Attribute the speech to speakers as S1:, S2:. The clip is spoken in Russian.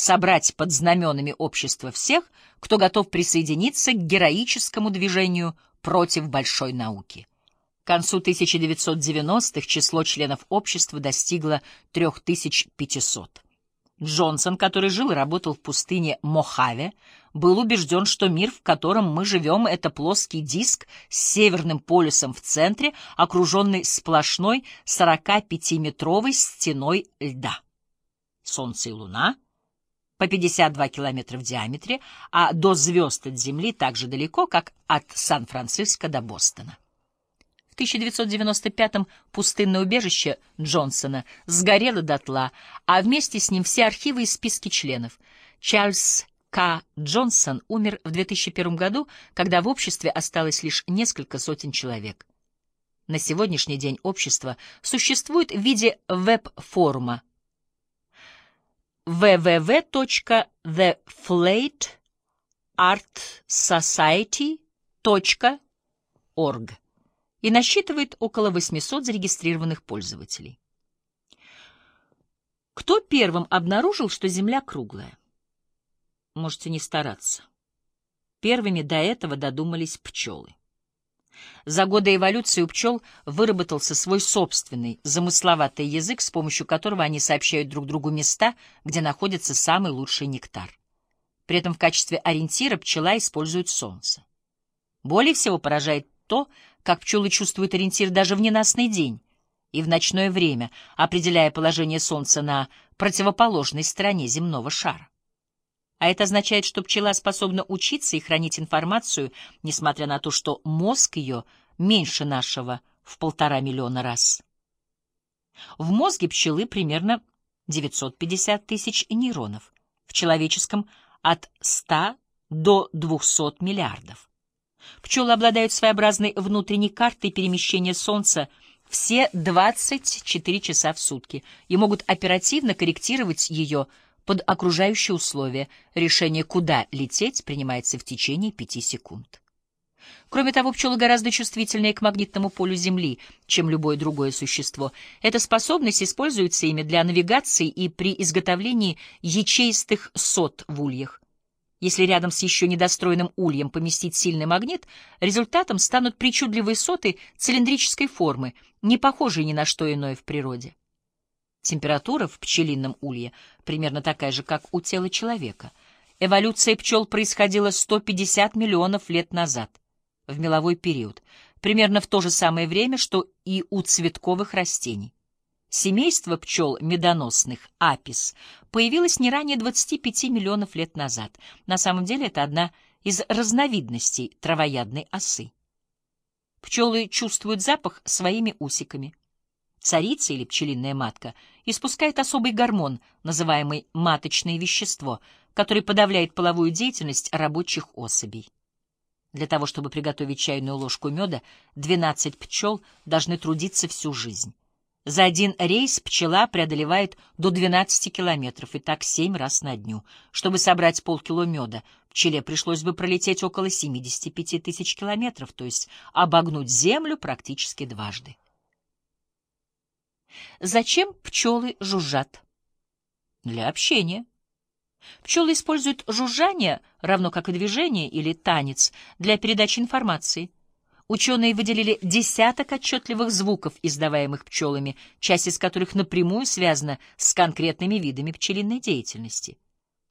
S1: собрать под знаменами общества всех, кто готов присоединиться к героическому движению против большой науки. К концу 1990-х число членов общества достигло 3500. Джонсон, который жил и работал в пустыне Мохаве, был убежден, что мир, в котором мы живем, это плоский диск с северным полюсом в центре, окруженный сплошной 45-метровой стеной льда. Солнце и Луна по 52 километра в диаметре, а до звезд от Земли так же далеко, как от Сан-Франциско до Бостона. В 1995-м пустынное убежище Джонсона сгорело дотла, а вместе с ним все архивы и списки членов. Чарльз К. Джонсон умер в 2001 году, когда в обществе осталось лишь несколько сотен человек. На сегодняшний день общество существует в виде веб-форума www.theflateartsociety.org и насчитывает около 800 зарегистрированных пользователей. Кто первым обнаружил, что Земля круглая? Можете не стараться. Первыми до этого додумались пчелы. За годы эволюции у пчел выработался свой собственный, замысловатый язык, с помощью которого они сообщают друг другу места, где находится самый лучший нектар. При этом в качестве ориентира пчела использует солнце. Более всего поражает то, как пчелы чувствуют ориентир даже в ненастный день и в ночное время, определяя положение Солнца на противоположной стороне земного шара. А это означает, что пчела способна учиться и хранить информацию, несмотря на то, что мозг ее меньше нашего в полтора миллиона раз. В мозге пчелы примерно 950 тысяч нейронов, в человеческом — от 100 до 200 миллиардов. Пчелы обладают своеобразной внутренней картой перемещения Солнца все 24 часа в сутки и могут оперативно корректировать ее под окружающие условия. Решение, куда лететь, принимается в течение 5 секунд. Кроме того, пчелы гораздо чувствительнее к магнитному полю Земли, чем любое другое существо. Эта способность используется ими для навигации и при изготовлении ячеистых сот в ульях. Если рядом с еще недостроенным ульем поместить сильный магнит, результатом станут причудливые соты цилиндрической формы, не похожие ни на что иное в природе. Температура в пчелином улье примерно такая же, как у тела человека. Эволюция пчел происходила 150 миллионов лет назад, в меловой период, примерно в то же самое время, что и у цветковых растений. Семейство пчел медоносных, апис, появилось не ранее 25 миллионов лет назад. На самом деле это одна из разновидностей травоядной осы. Пчелы чувствуют запах своими усиками. Царица или пчелиная матка испускает особый гормон, называемый маточное вещество, который подавляет половую деятельность рабочих особей. Для того, чтобы приготовить чайную ложку меда, 12 пчел должны трудиться всю жизнь. За один рейс пчела преодолевает до 12 километров, и так семь раз на дню. Чтобы собрать полкило меда, пчеле пришлось бы пролететь около 75 тысяч километров, то есть обогнуть землю практически дважды. Зачем пчелы жужжат? Для общения. Пчелы используют жужжание, равно как и движение или танец, для передачи информации. Ученые выделили десяток отчетливых звуков, издаваемых пчелами, часть из которых напрямую связана с конкретными видами пчелиной деятельности —